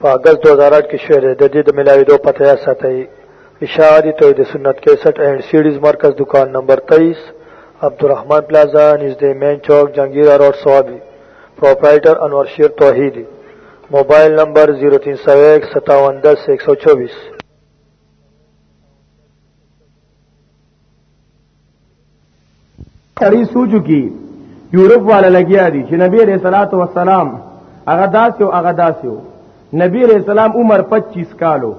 په اگست 2008 کې شعر د دې د ملاویدو پته یا ساتي اشاعتی توحید سنت 61 اینڈ سیډیز مرکز دکان نمبر 23 عبدالرحمن پلازا نږدې مین چوک جنگیرا روډ سوابي پرپرایټر انور شیر توحیدی موبایل نمبر 03015710124 سړی سوچو کی یورپ والا لګیا دي چې نبی رسول الله والسلام هغه داسې او هغه داسې نبی رسول الله عمر 25 کالو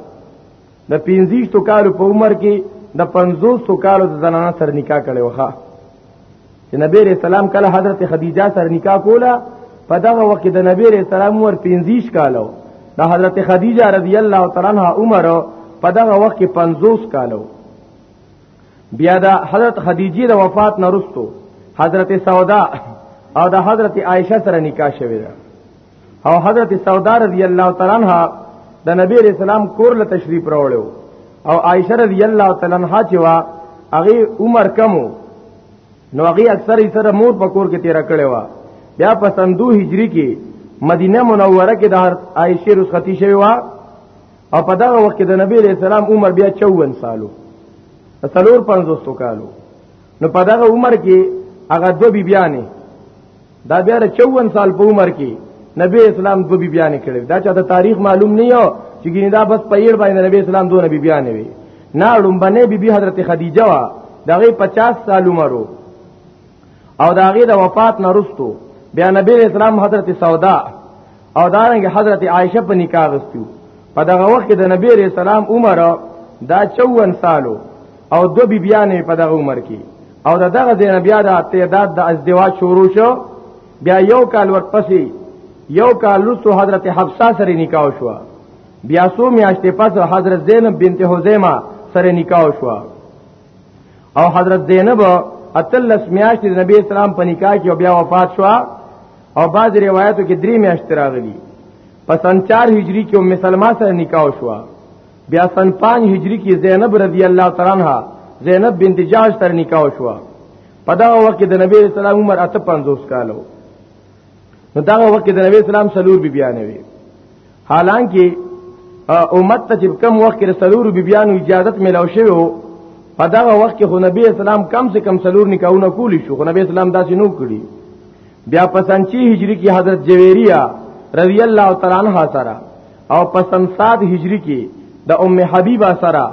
د 25 تو کالو په عمر کې د 50 تو کالو د زنانه سره نکاح کړي وخه چې نبی رسول الله کله حضرت خدیجه سره نکاح کوله په دغه وخت د نبی رسول الله عمر 25 کالو د حضرت خدیجه رضی الله تعالی عنها عمر په دغه وخت کې 50 کالو بیا دا حضرت خدیجه د وفات نه رستو حضرت سودا او د حضرت عائشه سره نکاح شوی ده او حضرت سودا رضی الله تعالی عنها د نبی رسول الله کور له تشریف راوړو او عائشه رضی الله تعالی عنها چې وا هغه عمر کمو نو هغه اکثر یې سره مور په کور کې تیر کړي وا بیا په سندو هجری کې مدینه منوره کې د عائشه رسختی شوی وا او په دغه وخت کې د نبی علیہ السلام عمر بیا 54 سالو تلور 500 کالو نو په دغه عمر کې هغه دو بی بیانې دا بیا 54 سال په عمر کې نبی اسلام دو بی بیانې کړې دا چې د تاریخ معلوم نه یو چې ګینه دا بس په یړ باندې نبی اسلام دو نبی بیانې وي نه لومبنه بی بی حضرت خدیجه وا دغه 50 سال عمرو او دا غي د وفات نه رستو بیا نبی اسلام حضرت سودا او دارنګ حضرت عائشه په نکاح غستو په دغه وخت کې د نبی رسول الله عمر دا 54 سالو او دو بی بیانې په دغه عمر کې او د دغه دین بیا د تعداد د ازدواج شروع شو بیا یو کال ورپسې یو کال وروسته حضرت حفصه سره نکاح شو بیا سو میاشتې پس حضرت زینب بنت حزیمه سره نکاح شو او حضرت زینب اتلس میاشت د نبی اسلام په نکاح کې بیا وفات شو او بعض روایتو کې درې میاشت راغلي په سن 4 هجری کې ام سلمہ سره نکاح شو بیا سن 5 هجری کې زینب رضی الله تعالی عنها زینب بنت جاش سره نکاح شو په دا وخت کې د نبی اسلام عمر 55 کالو نو دا وخت د نبی اسلام سلور بی بیان وی حالانکه امت ته چې کم وخت کې سلور بی بیان اجازه ملاو شوی وو په دا وخت کې خو نبی اسلام کم سے کم سلور نکاحونه کولی شو خو نبی اسلام داسې نو کړی بیا پسنچی هجری کې حضرت جویریه رضی الله تعالی عنها سره او پسن 7 هجری کې د ام حبیبه سره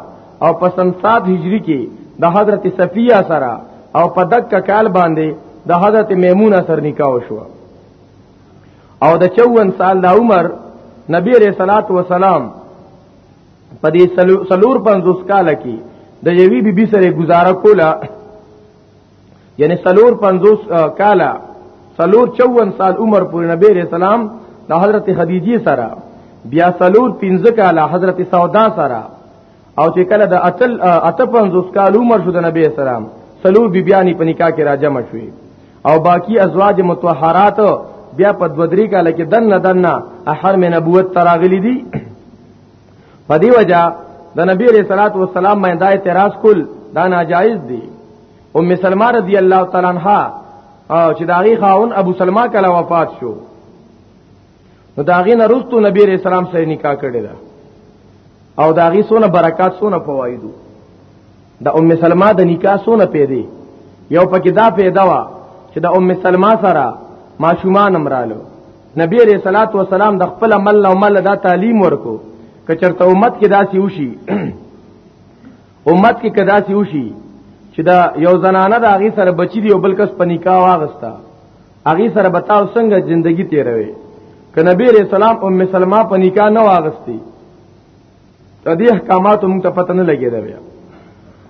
او په سن 7 هجری کې د حضرت صفیه سره او په دک کال باندې د حضرت میمونه سره نکاح وشو او د 54 سال د عمر نبی علیہ الصلات والسلام په دې سلور 50 کال کې د یوی بیبي سره گزاره کوله یعنی سلور پنځوس کاله سلور چوون سال عمر پورې نبی علیہ السلام د حضرت خدیجه سره بیا سلور پنځه کاله حضرت سودا سره او چې کله د اتل اته پنځوس کال عمر شو د نبی اسلام سلور بی بیانی په نکاح کې راجم شوې او باقی ازواج متطهرات بیا په دودری کاله کې دنه دنه احرم نبوت تراغلی دي په دی وجہ د نبی علیہ الصلوۃ والسلام باندې اعتراض کول دا ناجایز دی ام سلمہ رضی الله تعالی عنها چې داغي خاون ابو سلمہ کله وفات شو نو داغي نه رستو نبی علیہ السلام سره نکاح کړی دا او داغي سونه برکات سونه فوایدو د ام سلمہ د نکاح سونه پیدې یو پکې دا پیدا وا چې د ام سلمہ سره ماشومان امرالو نبی علیہ الصلات والسلام د خپل مل او مل دا تعلیم ورکو کچرته امت کې داسي وشي امت کې کداسي وشي چې دا یو زنانه د هغه سره بچی دی او بل کس په نکاح واغستا هغه سره بتاو څنګه ژوندۍ تیروي ک نبی علیہ السلام ام سلمہ په نکاح نه واغستی د دې احکاماتو موږ ته پته نه لګیدا بیا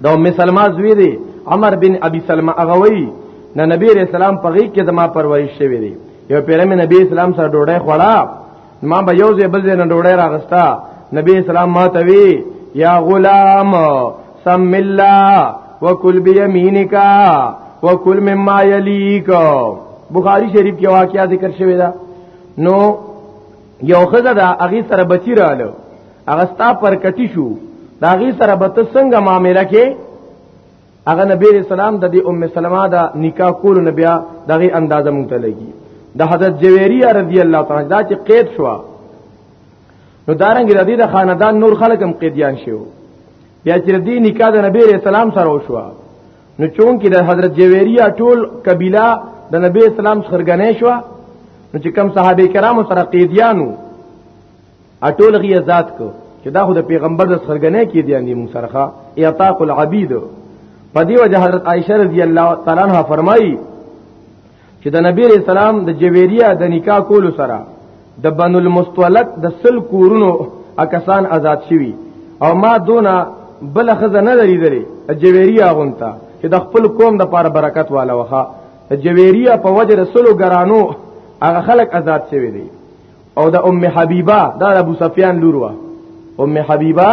دا ام سلمہ زوی دی عمر بن ابي سلمہ اغوي نه نبی رسول الله په غي کې زما پرورش شوی دی یو پیر مې نبی اسلام سره ډوډۍ خوړه ما به یو ځای بل ځای نه ډوډۍ راغستا نبی اسلام ما ته وی یا غلام سم الله وکل بیمینک وکل مما یلیک بخاری شریف کې واقعیا ذکر شوی دا نو یو خزه دا اغي سره بچی رااله هغه ستا پر کټی شو دا اغي سره به ته څنګه معاملې کې هغه نبی رسول الله د دې ام سلمہ دا نکاح کول نبی دغه اندازه مونږ ته لګي د حضرت جویریه رضی الله تعالی دا چې قید شو نو دارنګ د دې د خاندان نور خلک هم قیدیان شو بیا چې دې نکاح د نبی رسول الله سره وشو نو چون کې د حضرت جویریه ټول قبیله د نبی اسلام سرګنې شو نو چې کم صحابه کرامو سره قیدیانو اټول غي ذات کو چې دا خو د پیغمبر د سرګنې کې دی اندی موږ سره اعتاق العبید په دی وجه حضرت عائشه رضی الله تعالی عنها فرمایي چې د نبی رسول سلام د جویریه د نکاح کولو سره د بنو المستولق د سل کورونو اکسان آزاد شوي او ما دونه بل خزه نه لري دري جویریه غونتا چې د خپل قوم د پاره برکت والا وخه جویریه په وجه رسولو ګرانو هغه خلک آزاد شوي دي او د ام حبیبه دا د ابو سفیان لور وا ام حبیبه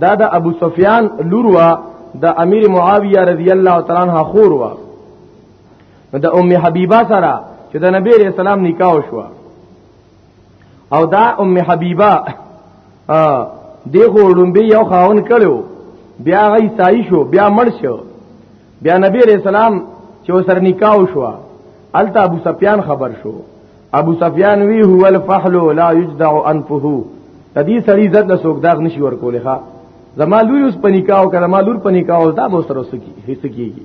دا د ابو سفیان لور وا د امیر معاویه رضی الله تعالی عنہ خور وا د ام حبیبه سره چې د نبی علیہ السلام نکاح شو او دا ام حبیبه دی خو لومبي یو خاون کړو بیا غي سای شو بیا مړ شو بیا نبی علیہ السلام چې وسر نکاح شو الته ابو سفیان خبر شو ابو سفیان وی هو الفحل لا یجدع انفه تدی سړی عزت له سوګ داغ نشي ورکولې ښا زما لور اوس پنیکاو کړه ما لور پنیکاو دا به سره سکی هیڅ کیږي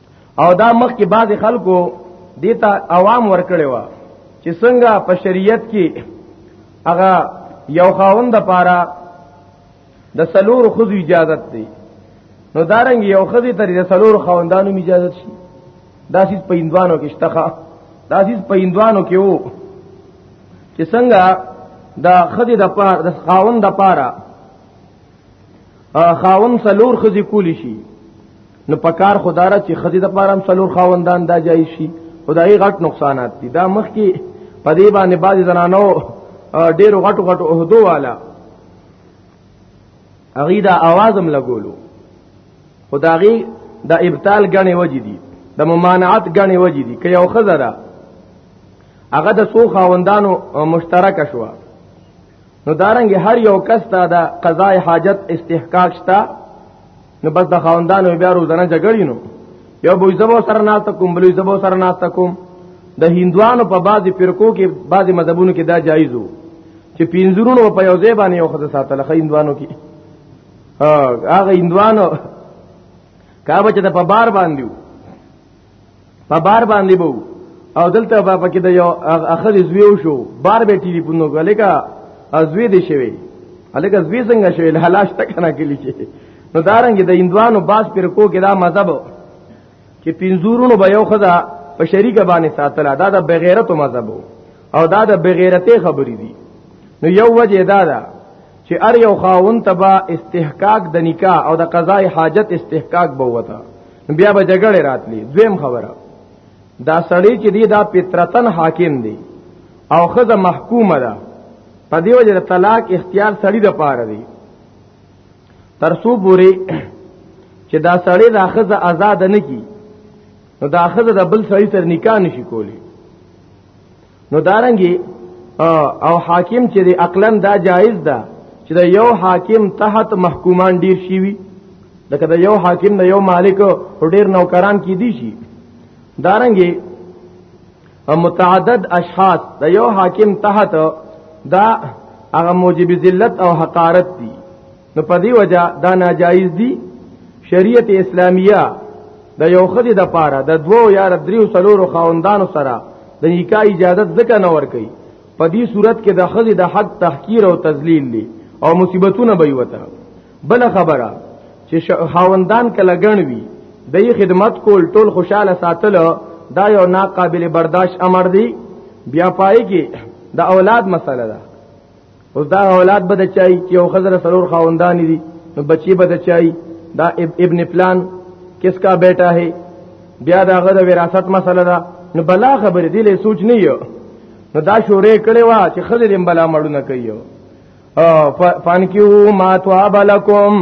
او دا مخ کې بعض خلکو دیتا عوام ورکړي وا چې څنګه په شریعت کې هغه یو خاوند لپاره د سلور خود اجازه دی نو دارنګ یو خدي تر د سلور خاوندانو اجازه شي دا سیس په اندوانو کې شتخه دا سیس په اندوانو کې وو چې څنګه د خدي د پاره د خاوند د پاره خاون سلور خزي کولی شي نو پکار خدارا چې خزي د پاره هم سلور خاوندان دا جای شي خدای غټ نقصانات دي دا مخ کې په دې باندې باز زنانو ډېر غټو غټو عہدو والا اغي دا اوازم لګولو خدایي دا ابطال غني وجې دي د ممانعت غني وجې دي که یو خزره هغه د سو خاوندانو مشترک شوه نو دارنګ هر یو کس ته د قضاء حاجت استحقاق شته نو بس د خاوندانو بیا روزنه جګړی نو یو بوی زبو سره نه تکوم بلوی زبو سره نه تکوم د هندوانو په بعضی فرقو کې بعضی مذهبونو کې دا جایز وو چې پینځورونو په یو ځای باندې یو خدای ساتل خې هندوانو کې هغه هندوانو کابه چې په بار باندې په بار باندې بو او دلته په پکې د یو اخر زویو شو بار به ټلیفون وکړه لکه ازوی دې شوی الکه زوی څنګه شوی لالاش تک نه کلی شي نو دارنګ د اندوانو باس پر کو کې دا مذهب چې پنځورونو به یو خدا په شریکه باندې ساتله دا د بغیرت مذهب او دا د بغیرته خبرې دي نو یو وجه دا ده چې ار یو خاون تبا استحقاق د نکاح او د قضای حاجت استحقاق به وته بیا به جګړه راتلی دویم خبره دا سړی چې دی دا پترتن حاکم دی او خزه محکومه ده په دی وجه طلاق اختیار سړی د پاره دی ترسو پوری چې دا سړی دا خزه آزاد نه کی نو دا خزه د بل سړی تر نکاح نشي کولی نو دارنګي او حاکم چې دی عقلا دا جایز ده چې دا یو حاکم تحت محکومان ډیر شي وي لکه دا یو حاکم نه یو مالک او ډیر نوکران کې دي شي دارنګي متعدد اشخاص دا یو حاکم تحت دا هغه موجب ذلت او حقارت دي نو په دی وجہ دا ناجایز دی شریعت اسلامیه د یو خدي د پاره د دوو یا دریو سلورو خاوندانو سره د نکاح اجازه ځکه نه ور کوي په دې صورت کې د خدي د حق تحقیر او تذلیل دی او مصیبتونه به وته بل خبره چې خاوندان کله ګڼوي د خدمت کول ټول خوشاله ساتل دا یو ناقابل برداشت امر دی بیا پای کې د اولاد مسله ده اوس دا اولاد به د چای چې یو خزر سرور خاوندان دي نو بچي به د چای دا ابن پلان کس کا بیٹا ہے بیا دا غد وراثت مسله ده نو بلا خبر دی له سوچ نه یو نو دا شورې کړي وا چې خزر هم بلا مړونه کوي او فانکیو ما تواب لکم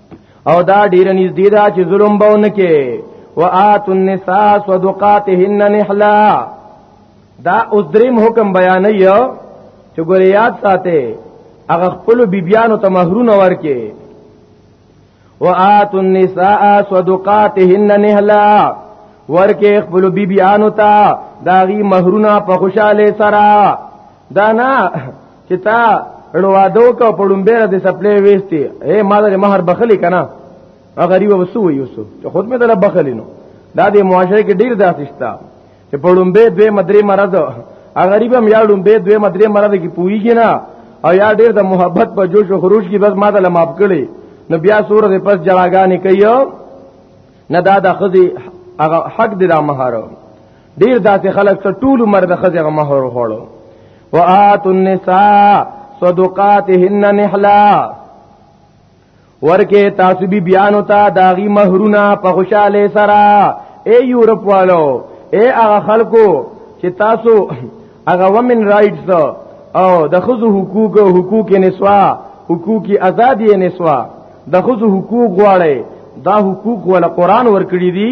او دا ډیر نږدې ده چې ظلم به ونکې وآت النساء صدقاتهن نحلا دا اوس دریم حکم بیان یو چې ګور یاد ساته هغه خپل بیبیانو ته مہرونه ورکې وآت النساء صدقاتهن نحلا ورکه خپل بیبیانو ته داغي مہرونه په خوشاله سره دانا چې تا ړوادو کو پړم بیره د سپلې وېستي اے ما د مہر بخلی کنا غریب وسو یوسو چې خود مې دل بخلی نو دا د معاشره کې ډیر داسې شته چې پړم به دوی مدري مرز غریب هم یا ډم به دوی مدري مرز کې پويږي نه او یا ډیر د محبت په جوش او خروج کې بس ما دل معاف کړي نو بیا سور دې پس جړاګانې کوي نه دا د خزي هغه حق دې د مہر ډیر داسې خلک ته ټول عمر د خزغه مہر وړو وآت النساء صدقاتهن نحلا ورکه تاسو بی بیان ہوتا داغي مہرونه په خوشاله سره اے یورپ والو اے هغه خلکو چې تاسو هغه ومن رائټس او د خزو حقوق او حقوق نسوا حقوق ازادي نسوا د خزو حقوق غواړي دا حقوق ول قران ورکړي دي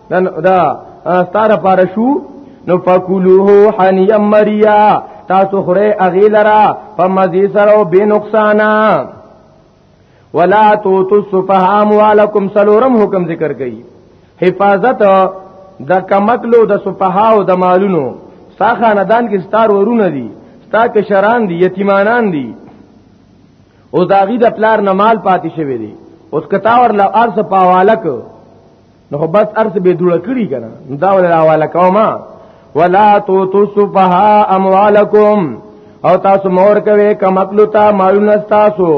نن دا ستاره پاره شو نو فکلوه حنیا مریا تاسو خره اغي لرا په مزي سره او بے نقصانا ولا تو تصفها اموالکم سلورم حکم ذکر کړي حفاظت د کمکلو د صفها او د مالونو ستا خاندان کې ستار ورونه دي ستا کشران دي یتیمانان دي او داغي د پلار نه مال پاتې شوی دي اوس کتاور لا ارس پاوالک نو خو بس ارث به دوړه کړی کنه دا ول حواله کوما ولا تو تو سفها اموالکم او تاسو مور کوي کمقلو تا مالونه تاسو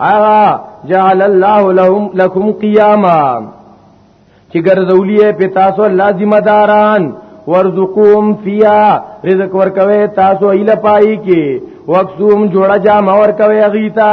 اغا جعل الله لهم لكم قیاما چې ګرځولې په تاسو لازم داران ورزقوم فیا رزق ورکوي تاسو ایله پای کې وقسوم جوړه جام ورکوي غیتا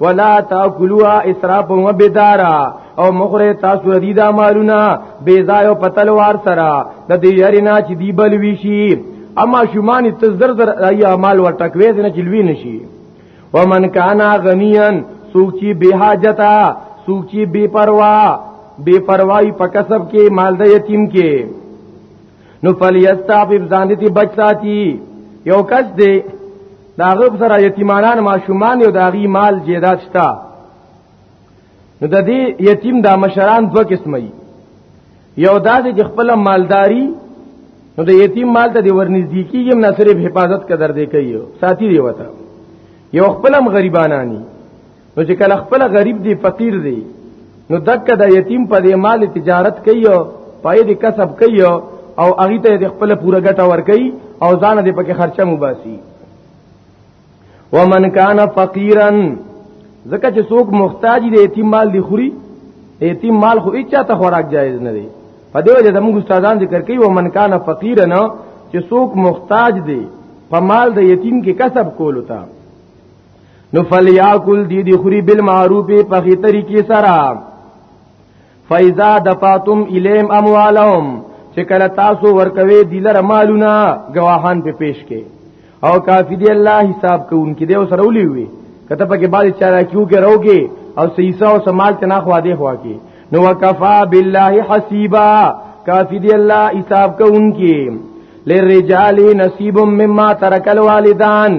ولا تاکلوا اسراف و بدارا او مخره تاسو دې دا مالونه بے ځای او پتلوار سره د دې یرینا چې دی بل ویشي اما شومان تزدر در ایا مال ورټکوي نه چلوي نشي ومن کانا غنیا سوچي به حاجتا سوچي بے پروا بے پروايي په کسب کې مال د یتیم کې نو فلیستعفف ځان دې بچ ساتي یو کس دی دا غب سره یتیمانان ماشومان یو داغي مال جیدات شتا نو د دې یتیم دا مشران دوه قسمه یو دا چې خپل مالداری نو د یتیم مال ته دی ورنږدې کیږي نه صرف حفاظت قدر دی کوي ساتي دی وته یو خپلم غریبانانی نو چې کله خپل غریب دی فقیر دی نو دک د یتیم په دې مال تجارت کوي او پای دې کسب کوي او هغه ته د خپل پوره ګټه ور کوي او ځان دې پکې خرچه مباسي ومن کان فقیرا زکه چې څوک محتاج دی یتیم مال دی خوري یتیم مال خو هیڅ ته خوراک جایز نه دی په دې وجه زموږ استادان ذکر کوي ومن کان فقیرا چې څوک محتاج دی په مال د یتیم کې کسب کول وتا نو فلیاکل دی دی خوري بالمعروف په خي طریقې سره فایزا دفاتم الیم اموالهم چې کله تاسو ورکوي دلر مالونه گواهان په پیش کې او کافی دی الله حساب کوونکې دی سره ولي وي کته پکې باندې چارا کیو کې روګي او سیسا او سمال تنا خو دې خوا کې نو وکفا بالله حسیبا کافی دی الله حساب کوونکې لرجال نصیب مما ترک الوالدان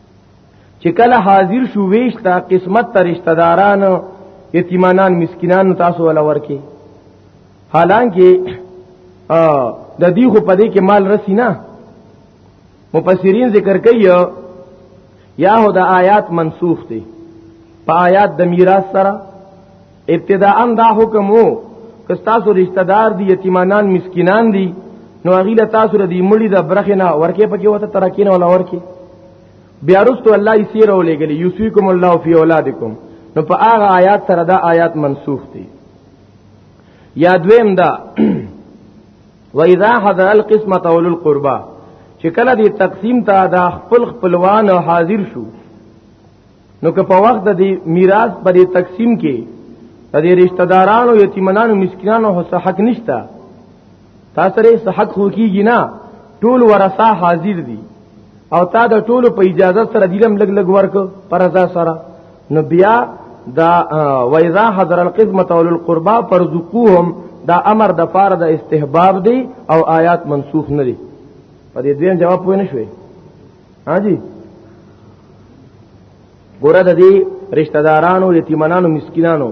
چې کله حاضر شو ویشتا قسمت تر رشتہ داران یتیمانان مسکینان تاسو ولا ورکي حالانکه د دې خو پدې کې مال رسی نه مفسرین ذکر کوي یا هو د آیات منسوخ دي په آیات د میراث سره ابتداءا دا حکم وو که تاسو رشتہ دار دي یتیمانان مسکینان دي نو هغه له تاسو د مړي د برخه نه ورکه پکې وته ترکین ولا ورکه بیا رستو الله یې سیر ولېګل یوسیکم الله فی اولادکم نو په هغه آیات سره دا آیات منسوخ دي یا دویم دا و اذا حضر القسمه اول القربا چې کله دې تقسیم ته دا خپل خپلوان حاضر شو نو که په وخت د میراث پر تقسیم کې د دې رشتہ دارانو یتیمانو مسکینانو هڅه حق نشته تاسو لري حق خو کیږي نه ټول ورثه حاضر دي او تا د ټولو په اجازه سره دیلم لګ لګ ورک پر رضا سره نو بیا دا وایذا حضر القسمه اول القربا فرزقوهم دا امر د فار د استحباب دی او آیات منسوخ نه دي په دې دین جواب پوه نه شوي ها جی ګوره د دې رشتہ دارانو یتیمانو مسکینانو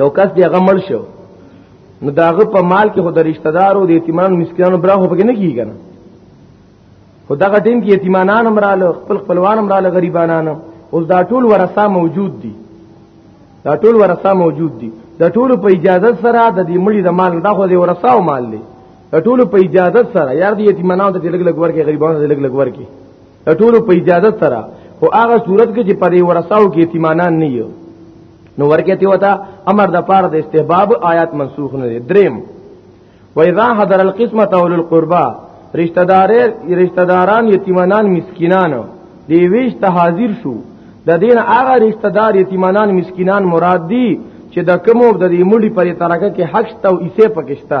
یو کس دی هغه مړ شو نو داغه په مال کې خو د رشتہ دارو د یتیمانو مسکینانو برخه پکې نه کیږي کنه خو دغه ټیم کې یتیمانان هم رااله خپل خپلوان هم رااله غریبانان اوس دا ټول ورثه موجود دي دا ټول ورثه موجود دي دا ټول په اجازه سره د دې مړي د مال دا خو د ورثه او مال دی ټول په اجازه سره یار دی یتیمانو ته لګ لګ ورکه غریبانو ته لګ لګ ورکه ټول په اجازه سره او هغه صورت کې چې پرې ورساو کې یتیمانان نه یو نو ورکه تی وتا امر د پاره د استحباب آیات منسوخ نه دي دریم و اذا حضر القسمه اول القربا رشتہ دار رشتہ داران یتیمانان مسکینان دی ویش ته حاضر شو د دین هغه رشتہ دار یتیمانان مسکینان مراد دي چې د کومو د دې مړي پرې ترکه کې حق شته او ایسه پکشته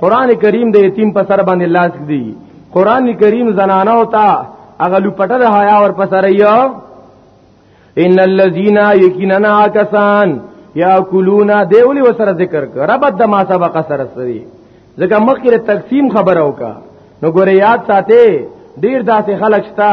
قران کریم د یتیم په سر باندې لاس دی قران کریم زنانه او تا اغلو پټه د حیا ور پسریا ان الذين يكننا کسان یاکلون دیولی وسره ذکر کړه رب د ما سبق سره سری ځکه مخکې تقسیم خبره وکا نو ګوره یاد ساته ډیر داسې خلک شته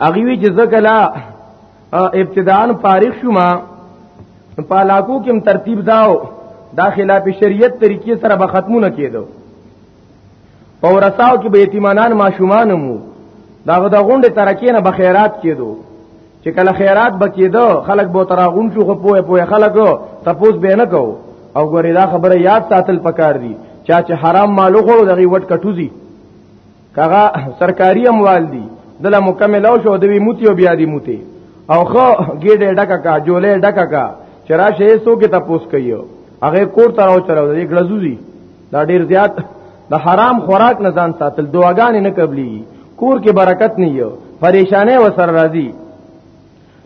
هغه وی چې زکلا ابتداءن فارغ شوم په علاقو کې ترتیب داو دا خلاف شریعت طریقې سره به ختمونه کېدو په ورساو کې به یتیمانان ماشومان مو داغه د غونډه ترکې نه به خیرات کېدو چې کله خیرات بکیدو خلک به ترا غون شو خو پوهه پوهه خلک تپوس به نه کو او ګورې دا خبره یاد ساتل پکار دي چا چې حرام مالو غړو دغه وټ کټوزي کغه سرکاري اموال دي دله مکمل او شو دوی موتی او بیا دي موتی او خو ګډه ډکا کا جولې ډکا کا چرا شې سو کې تپوس کيو هغه کور تر او چلو دې ګلزوزي دا ډیر زیات د حرام خوراک نه ځان ساتل دعاګانې نه قبلي کور کې برکت نه یو پریشانه وسر راځي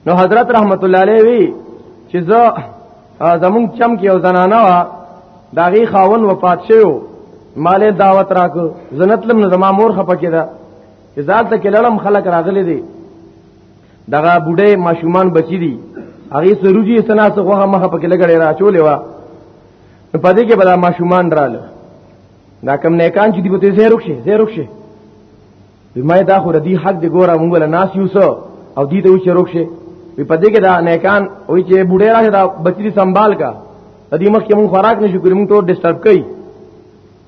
نو حضرت رحمت الله علیه وی چې زه زمون چم کې او زنانه وا داغي خاون وفات شوو مال دعوت راک زنتلم نو زما مور خپه کېده ځال ته کلړم خلک راغلي دي دغه بوډه ماشومان بچی دي هغه سروجي سنا څه غوخه مخه پکې لګړې را چولې وا په دې کې بلا ماشومان رااله دا کم نیکان چې دی په دې زه رخصه زه رخصه بمای دا خو ردی حق دی ګوره مونږ له ناس یو سو او دې ته و شروع شي په دې کې دا نیکان وای چې بوډه راځي دا بچی سنبال کا دې مخ کې مونږ خوراک نشو کړی مونږ ته ډیسټرب کړي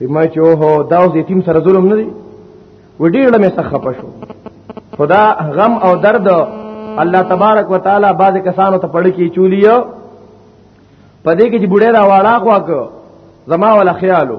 بمای چې هو دا اوس یتیم سره ظلم نه دی وډیر لمه سخه پښو خدا غم او درد الله تبارک وتعالى بعض کسانو ته پړ کې چولیو پدې کې چې بوډه را واړه خواک زما ولا خیالو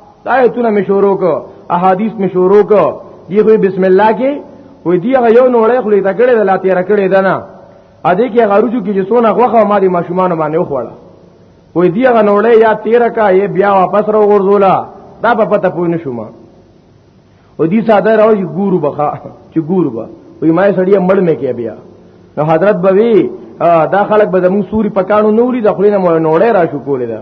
دا ایتونه می شروع کو احادیث می شروع کو دی خو بسم الله کې وې دی هغه یو نوړې خلې تا کړې د لاتې را کړې ده نه ا دې کې غاروجو کې جسونه غوخه ما دي ماشومان باندې وخوړه وې دی هغه نوړې یا 13 کا یې بیا واپس را ورزولا دا په پته پوه نشوم او دې ساده راوي ګورو بخا چې ګورو با وې ما سړی مړ مې کې بیا نو حضرت بوي دا خلک به زمو سوري پکانو نوري د خلینو نوړې را شو کولې ده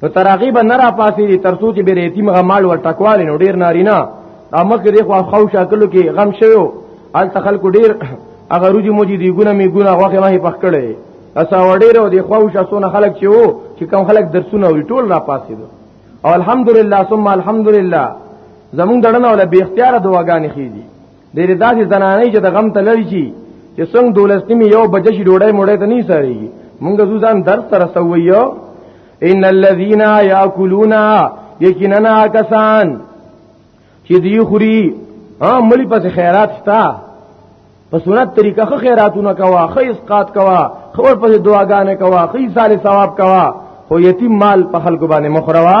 په تراغیب نه را پاسې دي ترڅو چې بیر یتیم غمال ور ټکوال نو ډیر نارینا دا مخ دې خو خو شکلو کې غم شوو ال تخل کو ډیر اگر روجي موجي دی ګونه می ګونه واخه ما هي پخ کړي اسا وړي رو دی خو شاسونه خلک چې وو چې کم خلک درسونه وي ټول را پاسې دي او الحمدلله ثم الحمدلله زمون دړنه ولا به اختیار دواګانې خېږي ډېر داسې زنانې چې د غم ته لړی شي چې څنګه دولسنی می یو بجې شي ډوډۍ موډۍ ته نه ساري مونږ زوزان درس تر سویو ان الذين ياكلون یقینا کسان چې دی خوري ها ملي پس خیرات شتا په سنت طریقه خو خیراتونه کوا خو اسقات کوا خور په دعاګانې کوا خو صالح ثواب کوا خو یتیم مال په خلکو باندې مخروا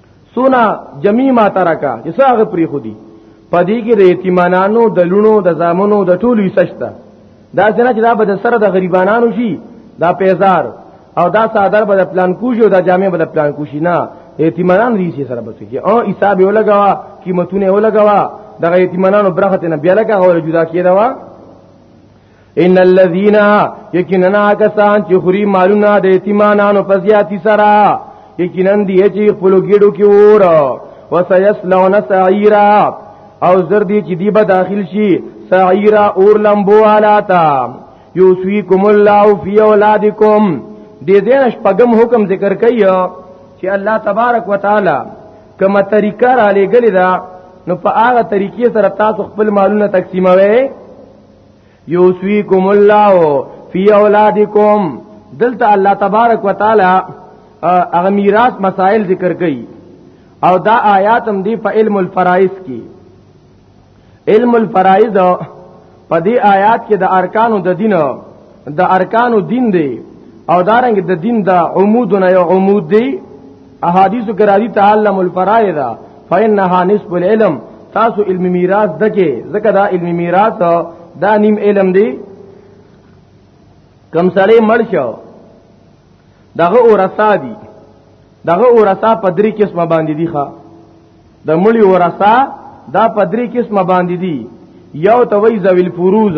سونا جمیما ترکا چې ساغه پری خودي پدې کې د یتیمانانو د لونو د زامنو د ټولو سشته دا څنګه چې دا به سره د غریبانو شي دا پیزار او دا صادر به پلان کوشي او دا جامع به پلان کوشي نه یتیمانان دې شي سره بچي او حساب یې ولګوا قیمتونه ولګوا دغه یتیمانانو برخه نه بیا لګا غوړ جدا کیدا وا ان الذين یقینا کسان چې خوري مالونه د یتیمانو په زیاتی سره یقینا دی چې خپل ګډو کې ور وسيسلون سعيرا او زر دی چې دی به داخل شي سعيرا اور لمبو علاتا یوسویکم الله فی اولادکم دې دین شپږم حکم ذکر کړي چې الله تبارک وتعالى کما طریقه را لګل دا نو په هغه طریقې سره تاسو خپل مالونه تقسیموي یوسویکم الله فی اولادکم دلته الله تبارک وتعالى هغه میراث مسائل ذکر کړي او دا آیات هم دی په علم الفرائض کې علم الفرائض په دې آیات کې د ارکانو د دین د ارکانو دین دی او دارنګ د دین د عمودونه یو عمود دی احادیث کې راځي تعلم الفرائض فإنها نصف العلم تاسو علم میراث دکې ځکه دا علم میراث دا نیم علم دی کم سړی مړ شو دغه ورثه دي دغه ورثه په درې قسمه باندې دي ښا د مړي ورثه دا په درې قسمه باندې دي یو توي ذویل فروز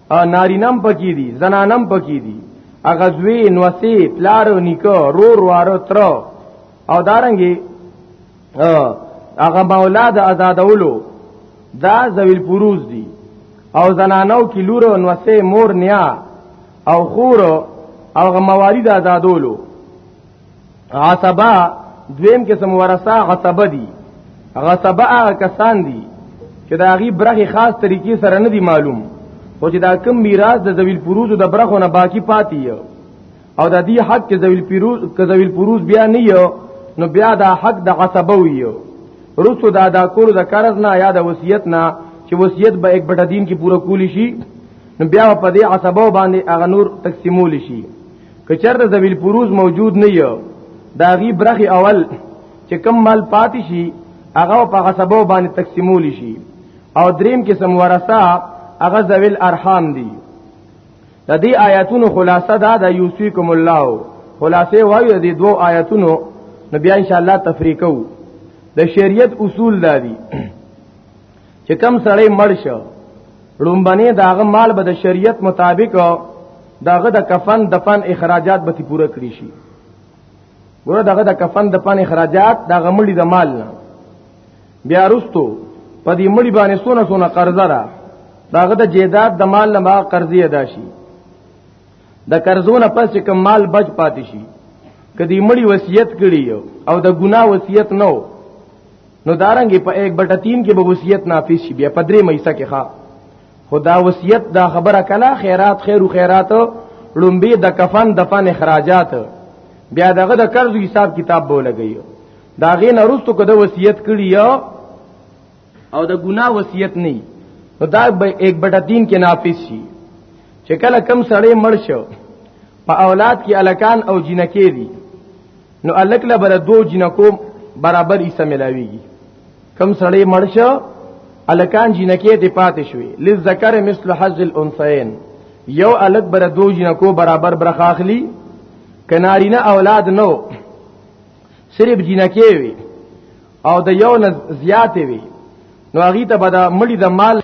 نارینم پکې دي زنانم پکې دي اغزوی نوسی پلار او نیکو رور وارو تر او دارنګي هغه مولا د آزادولو دا زویل پروز دي او زنانو کې لور او نوسی مور نیا او خور او غمواری د آزادولو عتبا دویم قسم ورثه عتبه دي عتبه هغه کسان دي چې دا غي برخه خاص طریقې سره نه دي معلوم او چې دا کم میراث د ذویل فروز د برخو نه باقی پاتې یو او د دې حق کې ذویل فروز کې ذویل فروز بیا نه یو نو بیا دا حق د عصبه ویو رسو دا دا کول د قرض نه یا د وصیت نه چې وصیت به یک بټه دین کې پوره کولی شي نو بیا په دې عصبه باندې اغنور تقسیمول شي که چرته ذویل فروز موجود نه یو دا غي برخي اول چې کم مال پاتې شي هغه په غصبو باندې تقسیمول شي او دریم کې سم ورثه هغه ذویل ارحام دي د دې آیاتونو خلاصه دا د یوسیکم الله خلاصه وایو د دوو آیاتونو نو بیا ان شاء الله تفریقو د شریعت اصول دادي چې کم سړی مړ شو لومبنه داغه مال به د شریعت مطابق داغه د کفن دفن اخراجات به پوره کړی شي ګوره داغه د کفن دفن اخراجات داغه مړی د مال نه بیا رستو په دې مړی باندې سونه سونه قرضه را داغه د جیداد د مال نه ما قرضې ادا شي د قرضونه پس کوم مال بچ پاتې شي کدی مړی وصیت کړی او د ګنا وصیت نو نو دارنګ په 1 بټه 3 کې به وصیت نافذ شي بیا پدری مېسا کې ښا خدا وصیت دا خبره کلا خیرات خیر او خیرات لومبي د کفن دفن اخراجات بیا دغه د قرض حساب کتاب به لګي دا غي نه رستو کده وصیت کړی او د ګنا وصیت نه نو دا 1 بټه 3 کې نافذ شي چې کله کم سړی مړ شو په اولاد کې الکان او جنکې دي نو الک له بر دو جنکو برابر یې سملاویږي کم سړی مرشه الکان جنکې ته پاتې شوې لذکر مثل حظ الانثیین یو الک بر دو جنکو برابر برخه اخلي کنارینه اولاد نو صرف جنکې وي او د یو نه زیاتې وي نو هغه ته به د مړي د مال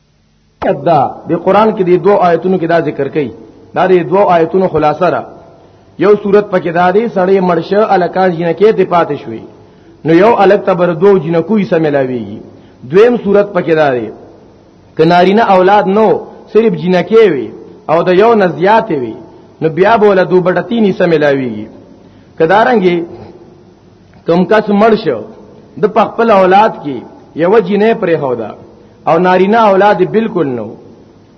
دا د قران کې د دوه آیتونو کې دا ذکر کړي دا د دوه آیتونو خلاصه را یو صورت پکې دا دی سړی مرشه الکان جنکې ته پاتې شوی نو یو الک تبر دوه جنکو یې سملاویږي دویم صورت پکې دا دی کنارینه اولاد نو صرف جنکې وي او د یو نزیات وي نو بیا بوله دوبټتینی سملاویږي کدارنګي کوم کس مړ شو د خپل اولاد کې یو جنې پرې هودا او نارینه اولاد بالکل نو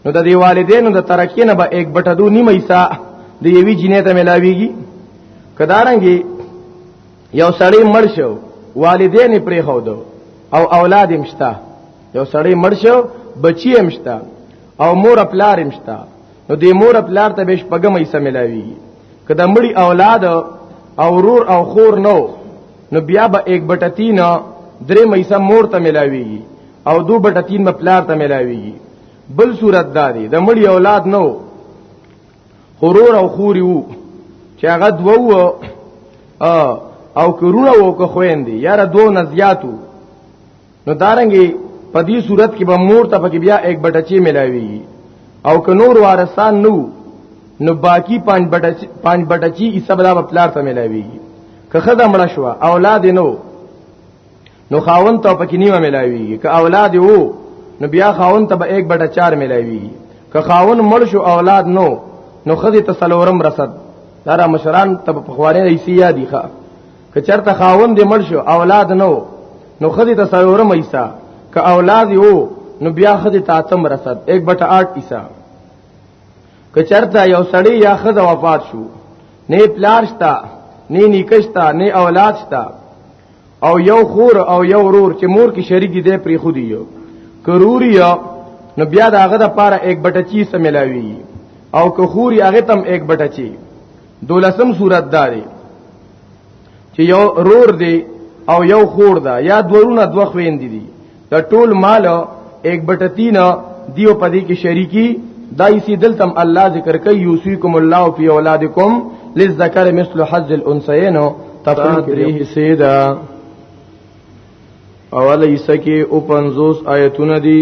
نو د دی والدینو د ترقی نه به 1 بټه 2 نیمه حصہ د یوی جنې ته ملاویږي کدارنګي یو سړی مړ شو والدین پرې هودو او اولاد مشتا یو سړی مړ شو بچی مشتا او مور پلار مشتا نو د مور پلار ته بش پګم یې سملاوي کدا مړی اولاد او رور او خور نو نو بیا به 1 بټه 3 درې مېسه مور ته ملاوي او 2 بټه 3 به پلار ته ملاوي بل صورت داري د مړی اولاد نو خورور او خوري وو چې هغه دوه او کرونه وو که خويندې یاره دوه نه زیاتو نو دارنګي په دې صورت کې به مور ته پکې بیا یک بټچی ملاوي او که نور وارثان نو نو باقی پنځ بټچی پنځ بټچی یې سبلا په پلار ته ملاوي که خدای مړ شو اولاد نو نو خاون ته پکې نیمه ملاوي که اولاد وو نو بیا خاون ته به یک بټه چار ملاوي که خاون مړ شو اولاد نو نو خدای ته سلورم رسد دا مشران ته په خوارې ایسی یادی ښه که چرته خاوند مړ شو اولاد نو نو خدي ته سلورم ایسا که اولاد یو نو بیا خدي ته اتم رسد 1/8 ایسا که چرته یو سړی یا خزه وفات شو نه پلارشتا نه نیکشتا نه اولادشتا او یو خور او یو ورور چې مور کې شریک دی پری خو دی یو کروري نو بیا دا هغه د پاره 1/30 ملاوي او که خوري هغه تم 1/30 دولسم صورت داري چې یو رور دی او یو خور ده یا دورونه دوه خويند دي د ټول مال 1 بټه 3 دیو پدی کې شریکی دای سی دلتم الله ذکر کوي یوسیکم الله فی اولادکم للذکر مثل حظ الانثیین تفریح سیدا اوله ایسه کې او 50 آیتونه دي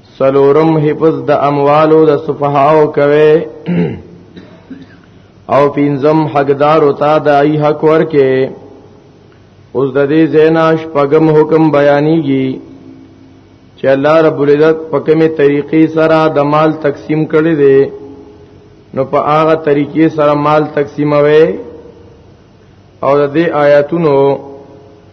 سلورم حفظ د اموالو د صفحاو کوي او پینزم حقدار او تا د ای حق ورکه اوس د دې زیناش پغم حکم بیانېږي چې الله رب العزت په کومه طریقې سره د مال تقسیم کړي دي نو په هغه طریقې سره مال تقسیموي او د دې آیاتونو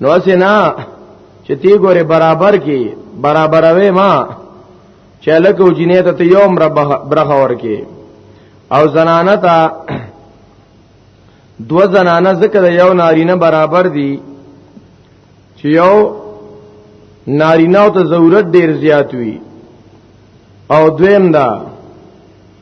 نو اسینا چې تی ګوره برابر کی برابروي ما چې لکه جنې ته یوم رب برخه ورکی او زنانه ته دو زنانه ذکر یو نارینه برابر دي چې یو نارینه ته ضرورت ډیر زیات وي او دویم دا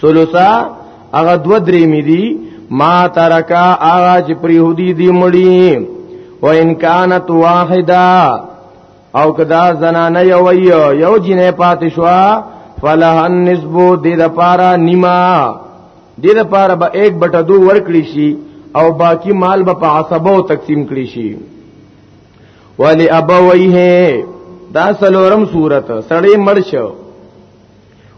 ثلثا هغه دو درې می دي ما ترکا هغه چې پر يهودي دي مړي و ان كانت واحده او کدا زنانه یو یو جنې پاتې شو فلهن نسبو دې د پارا نیما دې د پارا به 1 بټه 2 ورکړي شي او باقی مال به په عصبو تقسیم کړي شي ولی ابویه دا سلورم صورت سړی مړ شو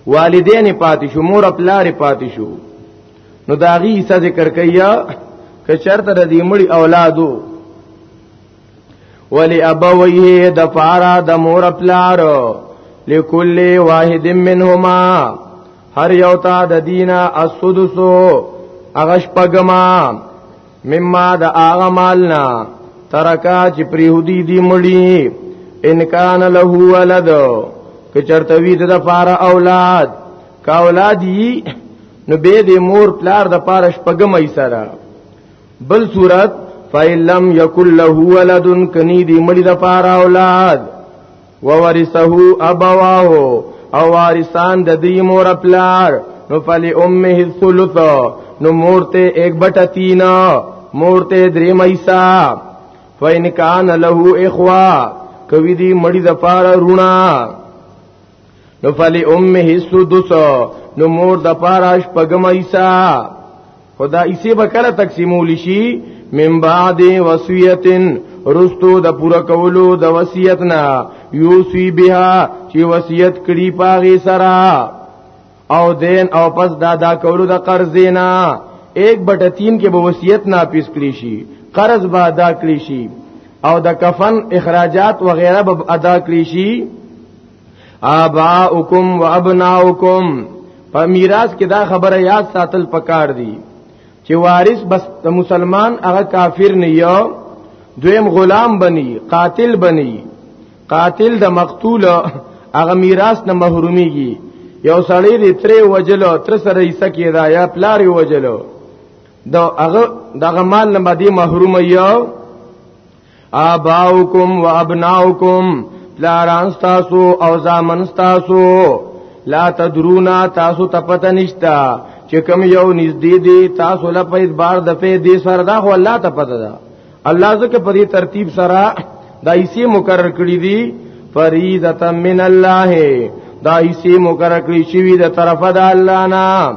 والدین پاتې شو مور پلار پاتې شو نو دا غي حصہ ذکر کیا که چرته د دې مړي اولادو ولی ابویه د فارا د مور پلار لکل واحد منهما هر یو تا د دینا السدسو اغش پغما مما د آغا مالنا ترکا چې پریهودی دی مړی ان کان له ولد که چرته وی د پاره اولاد کا اولاد یی نو به د مور پلار د پاره شپګم ایسا ده بل صورت فیلم یکل له ولد کنی دی مړی د پاره اولاد وورثه ابواه او وارثان د دې مور پلار نو فلی امه الثلث نو مورته 1 بټه 3 مورته درې مېسا فین کان له اخوا کوي دي مړی د پاره رونا نو فلی امه السدس نو مور د پاره شپږم مېسا خدا ایسه به کله تقسیمول شي من بعد وصیتن رستو د پورا کولو د وصیت نه یوسی بها چې وصیت کړي پاغي سرا او دین او پس دا دا کولو د قرض نه 1 بټه 3 کې به وصیت نه پیس کړی شي قرض به ادا کړی شي او د کفن اخراجات وغیرہ به ادا کړی شي آباؤکم و ابناؤکم په میراث کې دا خبره یاد ساتل پکار دی چې وارث بس مسلمان هغه کافر نه یو دویم غلام بنی قاتل بنی قاتل د مقتول هغه میراث نه محرومیږي یو سړی دې ترې وجلو تر سره یې سکه دا یا پلار وجلو دا هغه دغه مال نه باندې محروم یو آباؤکم و ابناؤکم پلاران ستاسو او زامن ستاسو لا تدرونا تاسو تپت نشتا چې کوم یو نږدې دی تاسو له په اعتبار د په دې سره دا خو الله ته پته ده الله زکه په دې ترتیب سره دا ایسي مقرر کړی دی فریضه من الله دا ایسي مقرر کړی شوی د طرفه د الله نه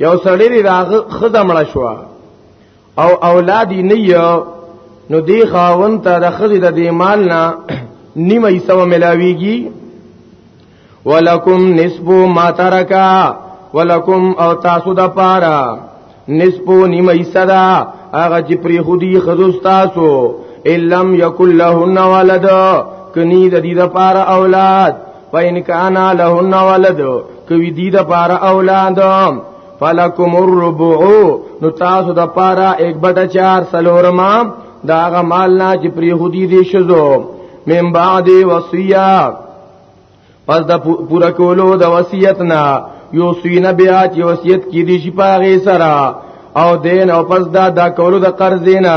یو سړی دی راغ خزه مړه شو او اولاد یې نه نو دی خاون ته د خزه د دی مال نه نیمه یې سو ملاویږي ولکم نصف ما ترکا ولکم او تاسو د پارا نصف نیمه یې صدا هغه چې پری خودي خزو تاسو الم یکل لهن ولد کنی د دې د پارا اولاد فین کان لهن ولد کوي دی د پار اولاد فلکم الربع نو تاسو د پارا 1 بټه 4 سلورما دا غ مال نه چې پری هودی دي شزو من بعد وصیه پس د پورا کولو د وصیت نه یو سینه بیا چې وصیت کی دي شي پاغه سره او دین او پس دا دا کولو د قرض نه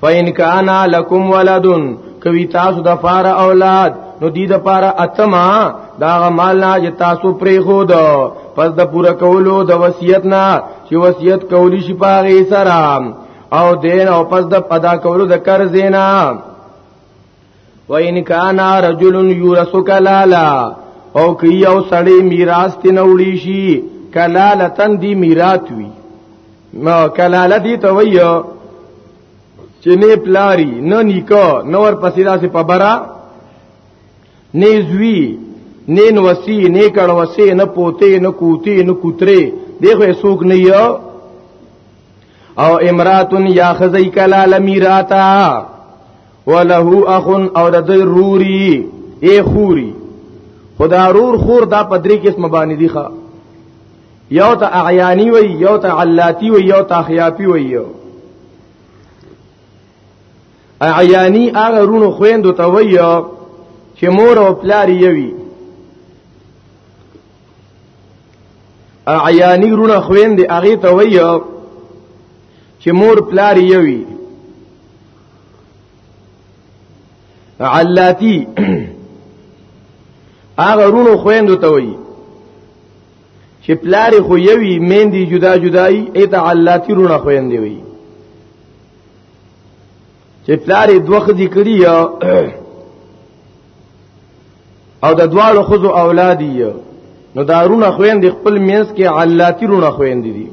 فإن كان لكم ولد کوي تاسو د فار اولاد نو دی د پاره اتما دا مال نه چې تاسو پرې خو دو پس د پوره کولو د وصیت نه چې وصیت کولی شي پاغه سره او دین او پس د ادا کولو د قرض نه وَإِنْ كَانَ رَجُلٌ يُورَثُ كَلَالًا او کی یو سړی میراث تی نوړی شي کلالتن دی میراث وی ما کلاله دی ته وی چې نه پلاری نه نیکو نور پسې داسې په برا نه زوی نه نوسی نه کړه وسی نه پوته نه کوتی نه کوتره دغه سوق نه یو او امراتن یا خزی کلاله میراثا وله اخ او د دوی روري ای خوري خدا رور خور دا په درې قسم باندې دي ښا یو ته اعیانی وی یو ته علاتی وی یو ته خیاپی وی یو اعیانی هغه رونو خويندو ته وی چې مور او پلار یې وی اعیانی رونه خويندې هغه ته وی چې مور پلار یې وی علاتی هغه رونو خويندو ته وایي چې پلار خو یوي مېندې جدا جدای ایت علاتی رونه خويندې وي چې پلار دوه خدي کړی او د دواړو خزو اولاد یې نو دارونه خويندې خپل مینس کې علاتی رونه خويندې دي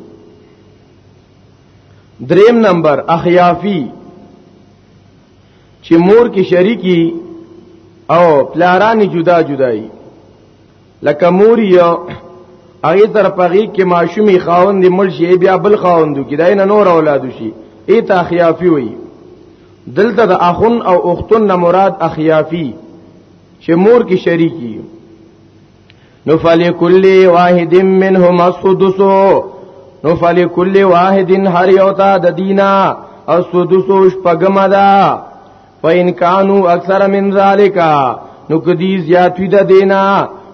دریم نمبر اخیافی چې مور کې شریکی او پلارانی جدا جدای لکه مور یو هغه تر پغی کې ماشومی خاوند مل شي بیا بل خاوندو کې دای نه نور اولاد شي ایت اخیافی وي دلته د اخون او اختن نه مراد اخیافی چې مور کې شریکی نو فلکل واحد منهم السدس نو فلکل واحد هر یو ته د دینا السدس شپګم دا فین کانو اکثر من ذالک نو کدی زیات وی د دینا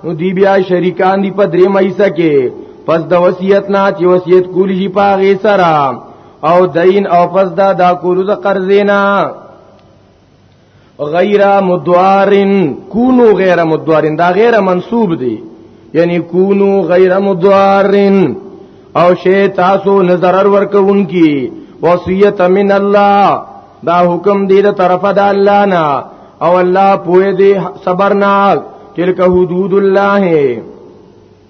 نو دی بیا شریکان دی په درې مېسه کې پس د وصیت نه چې وصیت کولی شي پاغه سره او دین او پس دا دا کولو د قرضینا غیر مدوارن کونو غیر مدوارن دا غیر منصوب دی یعنی کونو غیر مدوارن او شی تاسو نظر ورکون کی وصیت من الله دا حکم دی دا طرف دا اللہ نا او اللہ پوئے دی صبرناک تلک حدود اللہ ہے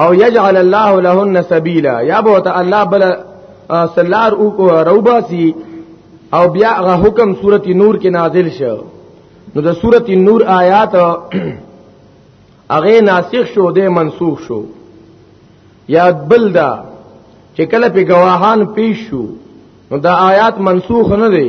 او یجعل الله لهن سبیلا یا به ته الله بل سلار او روباسی او بیا غ حکم سورته نور کې نازل شو نو د سورته نور آیات هغه ناسخ شو د منسوخ شو یا بل دا چې کله په گواهان پیش شو نو دا آیات منسوخ نه دی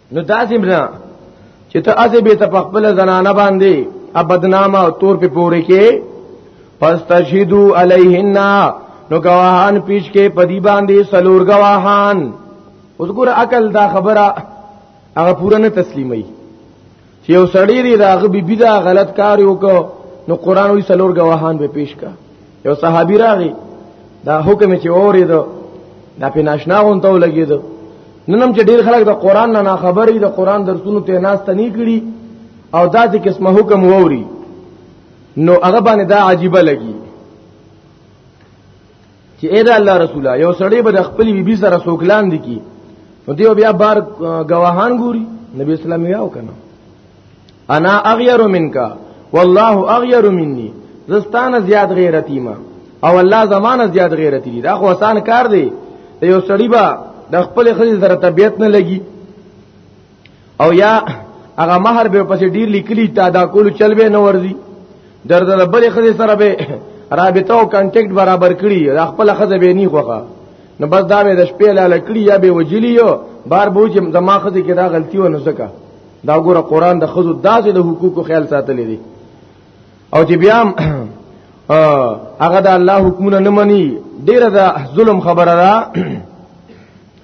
نو داسې نه چې ته ازې به ته خپل زنانه باندې ابدنامه او تور په پورې کې فاستشهدوا علیهن نو گواهان پیش کې پدی باندې سلور گواهان اوس ګور عقل دا خبره هغه پوره نه تسلیمي چې یو سړی دی داغه بی بی دا غلط کار وکړو نو قران وی سلور گواهان به پیش کا یو صحابي راغی دا حکم چې اورید دا په ناشنا غونته ولګید ننم چې ډیر خلک د قران نه خبرې د قران درسونو ته ناس تنی کړي او دا چې قسمه حکم ووري نو هغه باندې دا عجیبه لګي چې اې دا الله رسول یو سړی به د خپل بیبي سره سوکلان دي کی نو دیو بیا بار گواهان ګوري نبی اسلام یې او کنه انا اغیر منکا والله اغیر مني زستانه زیات غیرتی ما او الله زمانه زیات غیرتی دي دا خو آسان کار دی یو سړی با د خپل خځې سره طبيعت نه لګي او یا هغه مہر به پسې ډیر لیکلی تا دا کول چل به نه ورزي درته بلې خزه سره به رابطه او کانټیکټ برابر کړي دا خپل خزه به نه خوخه نو بس دا به د شپې لاله کړي یا به وجلی یو بار بوج زما خزه کې دا غلطي و نه زکه دا ګوره قران د خزو داسې د حقوقو خیال ساتلې دي او چې بیا هغه د الله حکمونه نه مني ډیره د ظلم خبره ده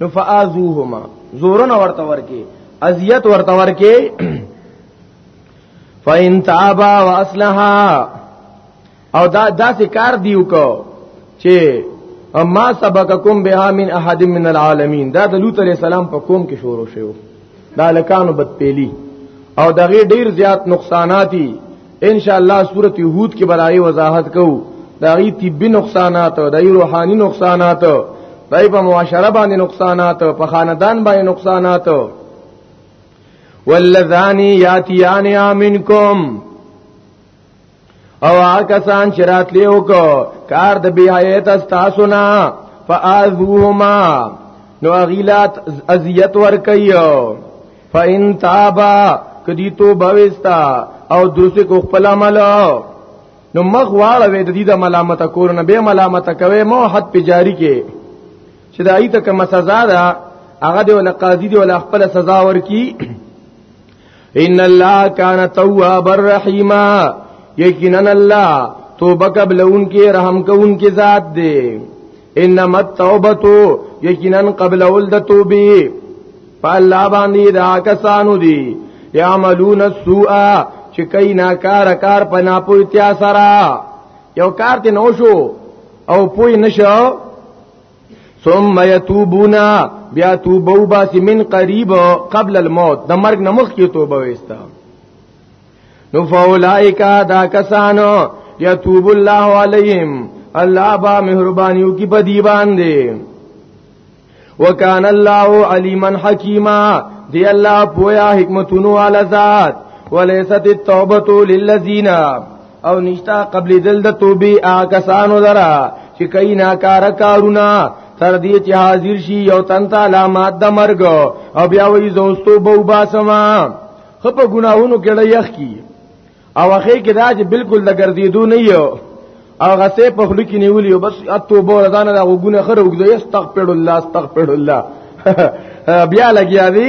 نو فازوهما زورن ورته ورکی اذیت ورته ورکی فین تابا واصلها او دا داسې کار دیو کو چې اما سبقکم بها من احد من العالمین دا د لوط علیہ السلام په قوم کې شروع شوی دا لکانو بدپیلی او دغه ډیر زیات نقصانات دي ان شاء الله سوره یهود کې برای وضاحت کوو دغه طبي نقصانات او دغه روحاني نقصانات دای په معاشره باندې نقصانات په خاندان باندې نقصانات والذان یاتیان امنکم او آکسان چې راتلی وکړو کار د بیایت استاسو نه فاذوهما نو اغیلات اذیت ور کوي فإن تابا کدی توبه وستا او درسه کو خپل عمل نو مخ واړه وې د دې د ملامت کول نه به ملامت کوي مو حد په جاری کې چې د ایت کوم سزا ده هغه دی ول قاضي دی ول خپل سزا ورکی ان الله کان تواب الرحیم یقینا الله توبه قبل ان کې رحم کوون کې ذات دی انما التوبه یقینا قبل ولد توبه په الله باندې دا کسانو دي یعملون السوء چې کای ناکار کار په ناپوهتیا سره یو کار ته نو شو او پوی نشو ثم يتوبون بیا توبه وباسي من قریب قبل الموت د مرګ نه مخکې توبه وستا نو فاولائک دا کسانو یتوب الله علیهم الله با مهربانیو کی په دی باندې وکان الله علیما حکیما دی الله پویا حکمتونو علی ذات ولیست التوبه للذین او نشتا قبل دل د توبه آکسانو درا چې کای ناکار کارونه تر دې چې حاضر شي یو تن ته علامات د مرګ او بیا وی زوستو بو باسما خپ ګناهونو کې لایخ کی او هغه کې دا چې بالکل د ګرځېدو نه یو او غسه په خلو کې نیولې او بس اتوبه رضانه د غوګونه خره وګړي استغفر الله استغفر الله بیا لګیا دی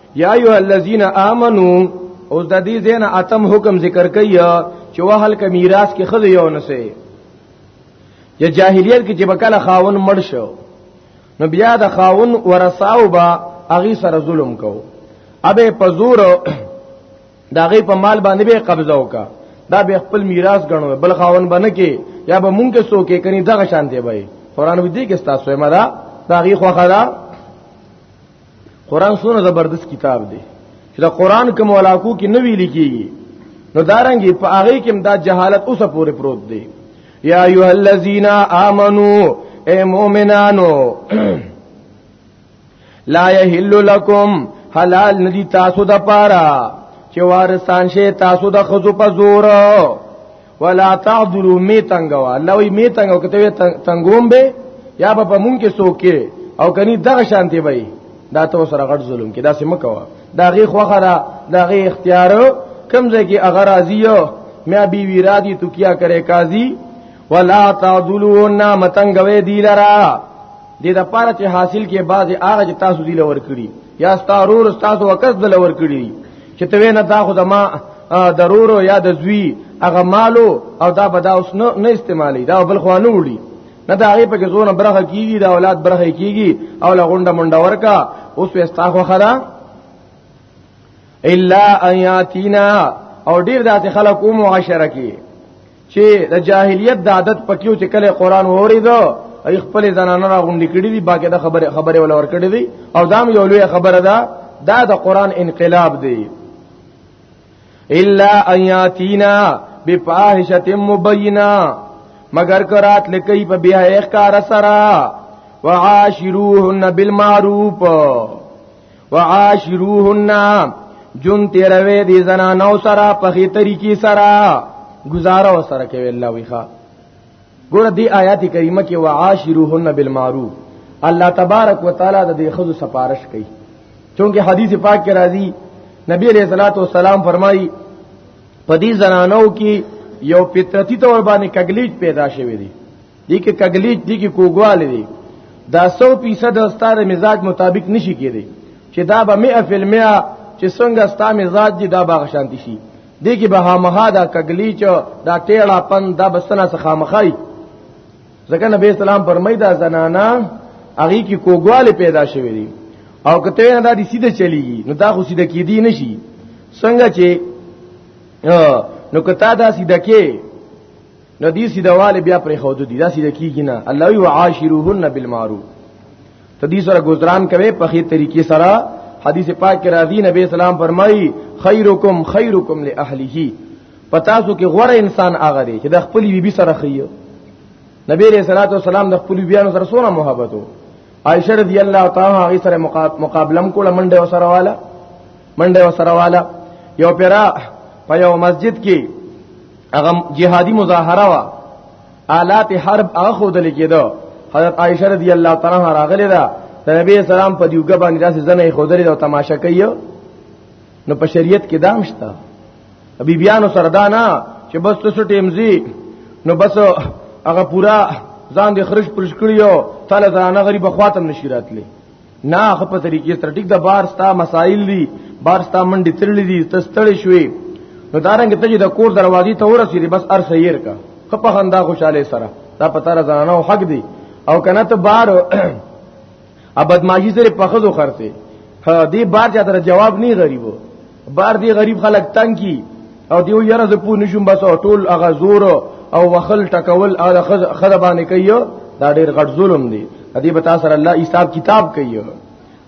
یا ایه الذین آمنو اوس د دې زین اتم حکم ذکر کوي چې وهل ک میراث کې خذ یو نسه یا جاهلیت کې چې بکله خاون مړ شو نو بیا د خاون ورثاو با اغي سره ظلم کو ابه پزور داغه په مال باندې به قبضه وکا دا به خپل میراث غنو بل خاون باندې کې یا به مونږ کې سو کې کني دغه شان دی وای قران دې کې تاسو مدا داغي خو خدا قران سونه زبردست کتاب دی چې دا قران کوم علاقو کې نه ویل کیږي نو دارنګي په هغه کې دا جهالت اوسه پورې پروت دی یا ایه الذین آمنو اے مومنانو لا یحل لکم حلال ندی تاسو د پاره چې وارثان شي تاسو د خزو په زور ولا تعذروا می تنگوا الله وی می تنگو کته تنگوم به یا به مونږ کې سوکې او کني دغه شانتي وای دا ته سره غټ ظلم کې دا سم کوه دا غي خوخه دا دا غي اختیار کم ځای کې اگر ازیو میا بی وی را دی تو کیا کرے قاضی ولا تعذلون متنگوي دی لرا دې د پاره چې حاصل کې بعض هغه چې تاسو دی لور کړی یا ستارور تاسو وکړ د لور کړی چې ته وینا دا خو زما ضرورو یا د زوی هغه مالو او دا به دا اوس نه استعمالي دا بل خو نه وړي نه دا هغه په کې زونه برخه کیږي دا اولاد برخه کیږي او لا غونډه منډه ورکا اوس استاخو خلا الا ایاتینا او ډیر داسې خلک او معاشره کې چې د جاهلیت د عادت پکیو چې کله قران وریدو ای خپل زنانه را غونډې کړې دي باقي د خبره خبره ولا ور کړې دي او دام یو لوی خبره ده دا د قران انقلاب دی الا ایاتینا بفاحشه مبینا مگر کرات لکی په بیا اخکار سرا وعاشروهن بالمعروف وعاشروهن جون تیروي دي زنانو سره په خي طریقې سره گزاره وسره کوي الله ویخا ګور دی آیات کریمه کې وعاشروهن بالمعروف الله تبارک وتعالى د دې خذو سفارش کوي چونکه حدیث پاک کې راځي نبی علیہ الصلوۃ والسلام فرمایي پدی زنانو کې یو فطرتی تور باندې کګلیج پیدا شوی دی دي کې کګلیج دي کې کوګواله دي دا 100% ستاره مزاج مطابق نشي کېدی چې دا به 100% چې څنګه ستا مزاج دي دا باغ شانتی شي دي کې به مها دا کګلیچ دا ټیړه پن دا بسنه څخه مخای ځکه نبی اسلام فرمای دا زنانا اغي کې کوګواله پیدا شوی دي او کته نه دا دي سیده چلیږي نو دا خو سیده کېدی نشي څنګه چې نو کته دا سیده کې نو دې سیدواله بیا پرې خو دې دا سیده کیږي نه الله وی وعاشروهن بالمعروف ته دې سره گزاران کوي په خې طریقې سره حدیث پاک کې راځي نبی اسلام فرمایي خیرکم خیرکم لاهله پتا سو کې غوره انسان هغه دی چې د خپل بیبي سره خیو نبی رسول الله سلام د خپل بیانو سره سونه محبت وو عائشه رضی الله تعالی عنها سره مقابلم کوله منډه وسره والا منډه وسره والا یو پیرا په یو مسجد کې هغه جهادي مظاهره وا آلات حرب هغه خودل کېدو حضرت عائشه رضی الله تعالی عنها راغله دا نبی اسلام په دیوګه باندې راس زنه خودل او تماشا کوي نو په شریعت کې دام شته ابي بیانو سره دا نه چې بس تاسو ټیمزي نو بس هغه پورا ځان د خرج پرش کړیو تعالی زنانه غریب خواته نشی راتلی نه خو په طریقې سره ټیک د بار ستا مسائل دي بار ستا منډي ترلې دي تستړې شوې نو دارنګ ته د کور دروازې ته ورسېږي بس ار سیر کا خپه خندا خوشاله سره دا پتا را زنانه او حق دی او کنه ته بار ابد ماجی سره پخزو خرته دې بار چا در جواب نه غریبو بار دی غریب خلک تنګ کی او دیو یره ز پو نشم بس ټول هغه زور او وخل ټکول هغه خزه باندې کوي دا ډیر غټ ظلم دی ادي بتا سره الله حساب کتاب کوي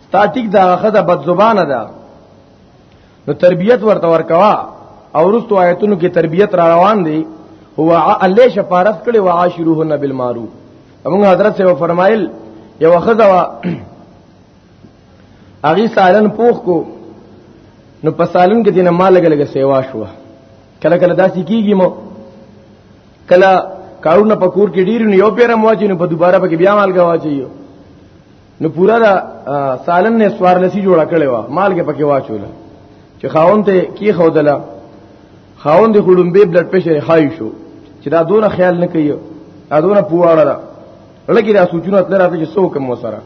ستاتیک دا خزه بد زبانه ده نو تربیت ورته ورکوا او رستو آیتونو کې تربیت را روان دي هو الله شفارت کړي وعاشروهن بالمعروف موږ حضرت سے فرمایل یو خزه هغه سالن پوخ کو نو په سالن کې دینه مال لګلګ سیوا شو کله کله داسې کیږي مو کله کارونه په کور کې ډیر یو پیر مواجه نه په دوباره پکې بیا مال غواچي نو پورا دا سالن نه سوار لسی جوړ کړي وا مال کې پکې واچول چې خاون ته کی خودله خاون د خړم به بلډ پريشر های شو چې دا دونه خیال نه کوي دا دونه پواړه ده لکه دا سوچونه تل راته چې څوک مو سره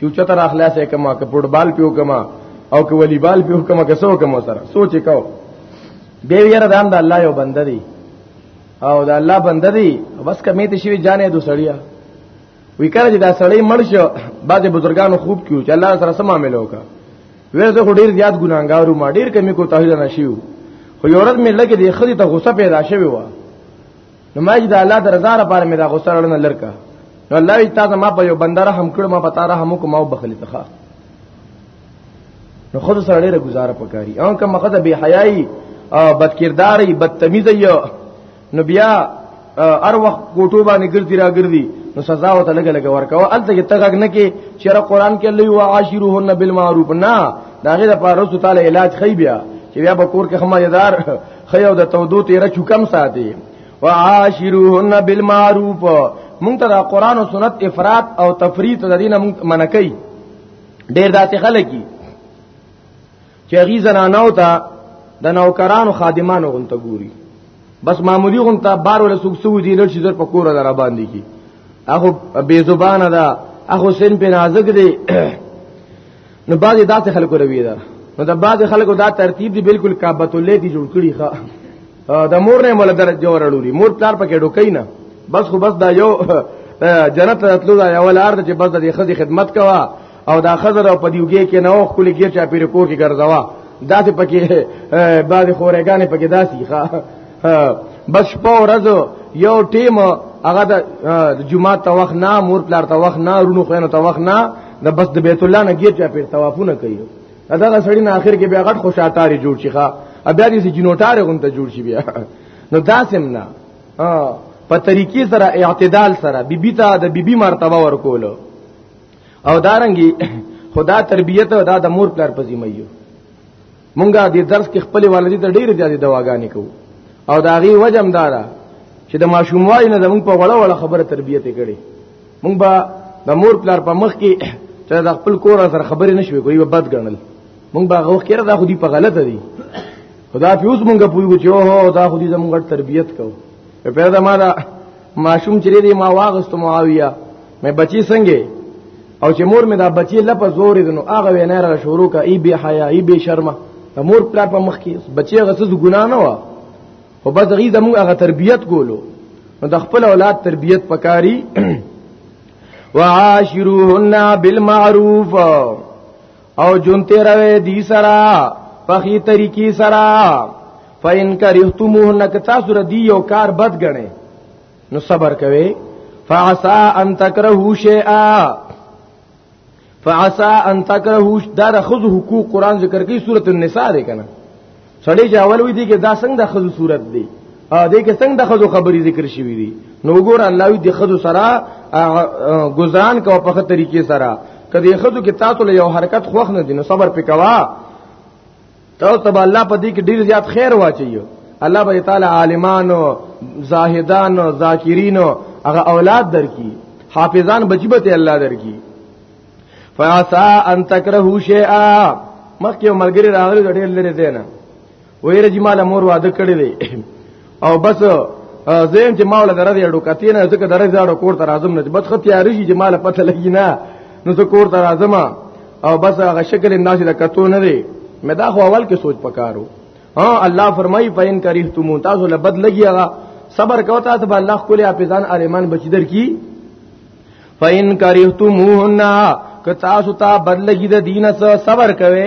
چې چتر اخلاص یې کما که فوټبال پیو کما او که والیبال پیو کما که سو کما سره سوچ کو به یره دام د الله یو بنده دی او د الله بنده دی بس کمې ته شوی جانې دو سړیا وی کړه چې دا سړی مړ شو بعضې بزرګانو خوب کیو چې الله سره سم عمل وکړه وې زه ډیر زیات ګناګارو ما ډیر کمی کو تهیل نشیو خو یورت مې لګې دی خدي ته غوسه پیدا شوی و نو ما د الله درزا لپاره مې دا غوسه لرنه لرکا نو الله یې تاسو ما په یو بندر هم کړ ما پتا را هم کوم او بخلی تخا نو خود سره ډیره گزاره پکاري او کوم مخه به حیاي او بدکرداري بدتمیزي نو بیا ار وخت کوټو باندې ګرځي را ګرځي نو سزا وته لګ لګ ورکاو الته کې تګ نه کې چیر قران کې لوی وعاشرهن بالمعروف نه دا غي د پاره رسول تعالی علاج خی بیا چې بیا به کور کې خمایدار خیو د تودو تیر چکم ساتي وعاشروهن بالمعروف مونږ ته د قران او سنت افراط او تفریط د دینه مونږ منکې ډیر داسې خلک دي چې غي زنانو ته د نوکرانو خادمانو غونته ګوري بس معمولی غونته بار ولا سوق سو دي لړ شي زر پکور را باندې کی اخو بے زبان ده اخو سن په نازک دی نو بعضی داسې خلکو روي ده نو د بعضی خلکو دا ترتیب دی بالکل کعبۃ الله دی جوړ کړی ښا د مور نه مول درجه ورړولي مور پلار پکې ډوکې نه بس خو بس دا یو جنت راتلو دا یو لار چې بس د خزي خدمت کوا او دا خزر او پدیوګي کې نه خپل ګیر چا پیر کور کې ګرځوا دا ته پکې بعد خورګانې پکې داسي ښا بس په ورځ یو ټیم هغه د جمعه ته وخت نه مور پلار ته وخت نه رونو خینو ته وخت نه د بس د بیت الله نه ګیر چا پیر طوافونه کوي دغه سړی نه اخر کې بیا غټ خوشاټاری جوړ شي ښا بیا دې جنوټاره غونته جوړ شي بیا نو داسم نه په طریقې سره اعتدال سره بیبي ته د بیبي مرتبه ورکول او دارنګي خدا تربیت او دا د مور پلار په ذمہ یو مونږه د درس کې خپل والدې ته ډېر زیاتې دواګانې کوو او دا غي وجم دارا چې د ماشوموالي نه زموږ په وړه وړه خبره تربیت کړي مونږ به د مور پلار په مخ کې چې د خپل کور سره خبرې نشوي کوي به بد ګڼل مونږ به غوښ کړه دا خو دې په غلطه دي خدا پیوس مونږ پویو چې اوه دا خو دې زموږ تربیت کو په پیدا ما دا ماشوم چې دې ما واغست معاویه مې بچی څنګه او چې مور مې دا بچي لپه زور دي نو هغه وینا را شروع کا ای به حیا ای به شرمه د مور پلار په مخ کې بچي هغه څه ګنا نه و او بس غي زموږ هغه تربيت کولو نو د خپل اولاد تربيت پکاري وعاشروهن بالمعروف او جون تیروي دي سرا پخی طریقې سرا فین کرهتموهن که تاسو ردی یو کار بد غنئ نو صبر کوي فعسا ان تکرهو شیئا فعسا ان تکرهو دا د خود حقوق قران ذکر کوي سوره النساء ده کنه سړی چې اول وی دي کې دا څنګه د خود صورت دی ا دې کې څنګه د خود خبري ذکر شوی دی نو ګور الله وی د خود سره گزاران کوي په طریقې سره کدی خود کې تاسو له یو حرکت خوښ نه دي نو صبر پکوا ته ته الله په دې کې ډیر زیات خیر واچي الله به تعالی عالمانو زاهدانو ذاکرینو هغه اولاد درکې حافظان بچبته الله درکې فاسا ان تکرهو شیئا مخکې ملګری راغلی ډېر لري دی نه وایره چې مال مور واده کړی دی او بس زم چې ماول درځي اډو کتینه ځکه درځي اډو کور ته راځم نه بد خط یاري شي چې مال پته لګی نه نو زه کور ته راځم او بس هغه شکل انداز د کتو نه دی مې دا خو اول کې سوچ پکارو ها الله فرمای پاین کریه تم تاسو له بد لګی هغه صبر کو تاسو به الله خپل حافظان ارمان بچی در کی پاین کریه تم هن که تاسو ته بد لګی د دینه صبر کوئ